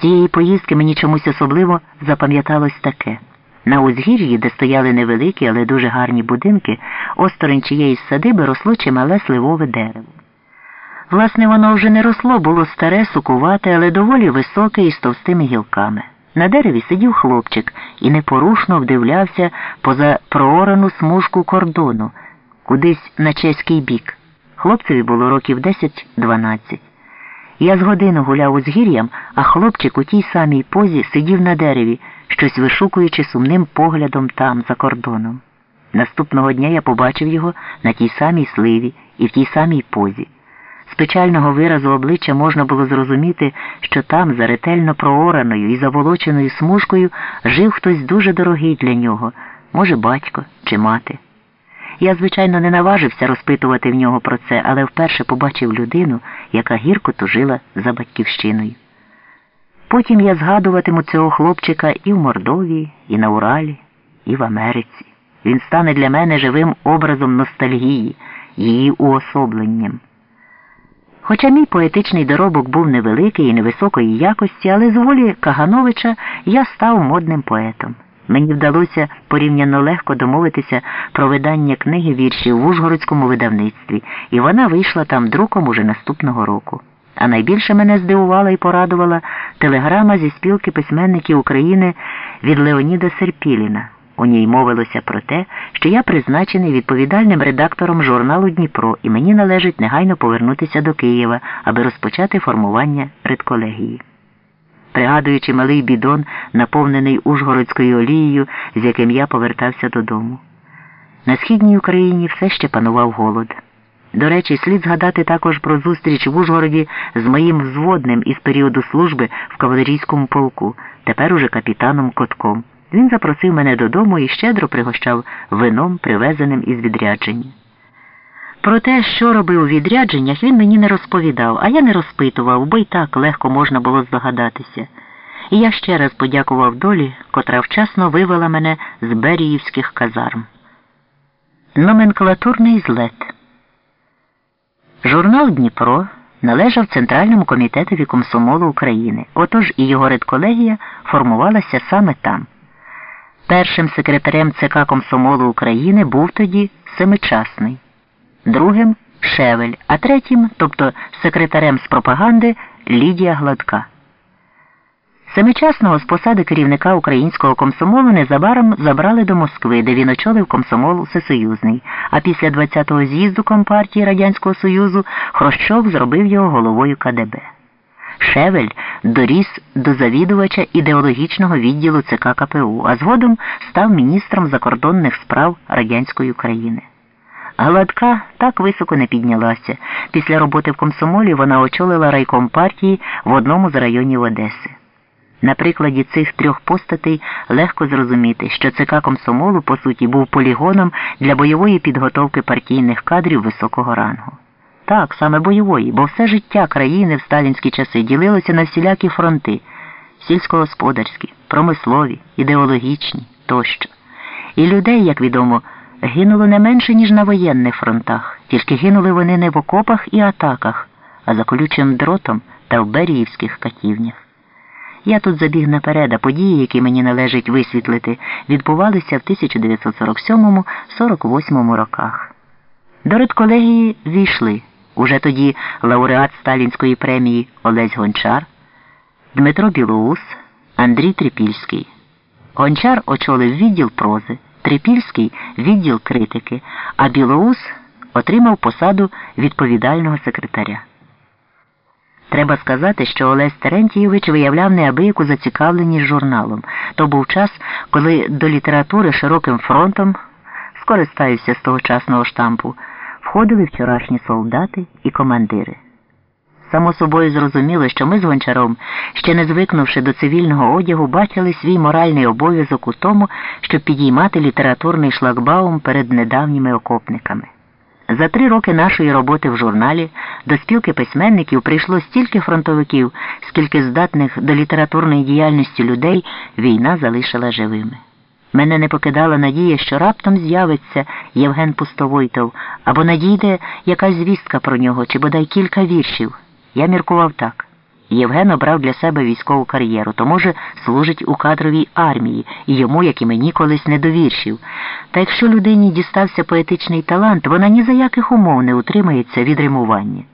Цієї поїздки мені чомусь особливо запам'яталось таке. На узгір'ї, де стояли невеликі, але дуже гарні будинки, осторонь чиєїсь садиби росло чимале сливове дерево. Власне, воно вже не росло, було старе, сукувате, але доволі високе і з товстими гілками. На дереві сидів хлопчик і непорушно вдивлявся поза проорану смужку кордону, кудись на чеський бік. Хлопцеві було років 10-12. Я з годину гуляв узгір'ям, а хлопчик у тій самій позі сидів на дереві, щось вишукуючи сумним поглядом там, за кордоном. Наступного дня я побачив його на тій самій сливі і в тій самій позі. З печального виразу обличчя можна було зрозуміти, що там, за ретельно проораною і заволоченою смужкою, жив хтось дуже дорогий для нього, може, батько чи мати. Я, звичайно, не наважився розпитувати в нього про це, але вперше побачив людину, яка гірко тужила за батьківщиною. Потім я згадуватиму цього хлопчика і в Мордовії, і на Уралі, і в Америці. Він стане для мене живим образом ностальгії, її уособленням. Хоча мій поетичний доробок був невеликий і невисокої якості, але з волі Кагановича я став модним поетом. Мені вдалося порівняно легко домовитися про видання книги віршів в Ужгородському видавництві, і вона вийшла там друком уже наступного року. А найбільше мене здивувала і порадувала телеграма зі спілки письменників України від Леоніда Серпіліна. У ній мовилося про те, що я призначений відповідальним редактором журналу Дніпро і мені належить негайно повернутися до Києва, аби розпочати формування редколегії. Пригадуючи малий бідон, наповнений Ужгородською олією, з яким я повертався додому. На східній Україні все ще панував голод. До речі, слід згадати також про зустріч в Ужгороді з моїм взводним із періоду служби в кавалерійському полку, тепер уже капітаном Котком. Він запросив мене додому і щедро пригощав вином, привезеним із відрядження. Про те, що робив у відрядженнях, він мені не розповідав, а я не розпитував, бо й так легко можна було здогадатися. І я ще раз подякував долі, котра вчасно вивела мене з Беріївських казарм. Номенклатурний злет. Журнал Дніпро належав Центральному комітетові комсомолу України, отож і його редколегія формувалася саме там. Першим секретарем ЦК Комсомолу України був тоді Семичасний, другим Шевель, а третім, тобто секретарем з пропаганди Лідія Гладка. Семичасного з посади керівника українського комсомолу незабаром забрали до Москви, де він очолив комсомол Всесоюзний, а після 20-го з'їзду Компартії Радянського Союзу Хрощов зробив його головою КДБ. Шевель доріс до завідувача ідеологічного відділу ЦК КПУ, а згодом став міністром закордонних справ радянської України. Гладка так високо не піднялася. Після роботи в комсомолі вона очолила райком партії в одному з районів Одеси. На прикладі цих трьох постатей легко зрозуміти, що ЦК комсомолу, по суті, був полігоном для бойової підготовки партійних кадрів високого рангу. Так, саме бойової, бо все життя країни в сталінські часи ділилося на всілякі фронти сільськогосподарські, промислові, ідеологічні тощо. І людей, як відомо, гинуло не менше, ніж на воєнних фронтах, тільки гинули вони не в окопах і атаках, а за колючим дротом та в беріївських катівнях. Я тут забіг наперед, а події, які мені належить висвітлити, відбувалися в 1947-48 роках. До редколегії війшли уже тоді лауреат Сталінської премії Олесь Гончар, Дмитро Білоус, Андрій Трипільський. Гончар очолив відділ прози, Трипільський відділ критики, а Білоус отримав посаду відповідального секретаря. Треба сказати, що Олесь Терентійович виявляв неабияку зацікавленість журналом. То був час, коли до літератури широким фронтом, скористаюся з тогочасного штампу, входили вчорашні солдати і командири. Само собою зрозуміло, що ми з гончаром, ще не звикнувши до цивільного одягу, бачили свій моральний обов'язок у тому, щоб підіймати літературний шлагбаум перед недавніми окопниками. За три роки нашої роботи в журналі до спілки письменників прийшло стільки фронтовиків, скільки здатних до літературної діяльності людей війна залишила живими. Мене не покидала надія, що раптом з'явиться Євген Пустовойтов або надійде якась звістка про нього чи бодай кілька віршів. Я міркував так. Євген обрав для себе військову кар'єру, то, може, служить у кадровій армії, і йому, як і мені, колись не довіршив. Та якщо людині дістався поетичний талант, вона ні за яких умов не утримається від римування.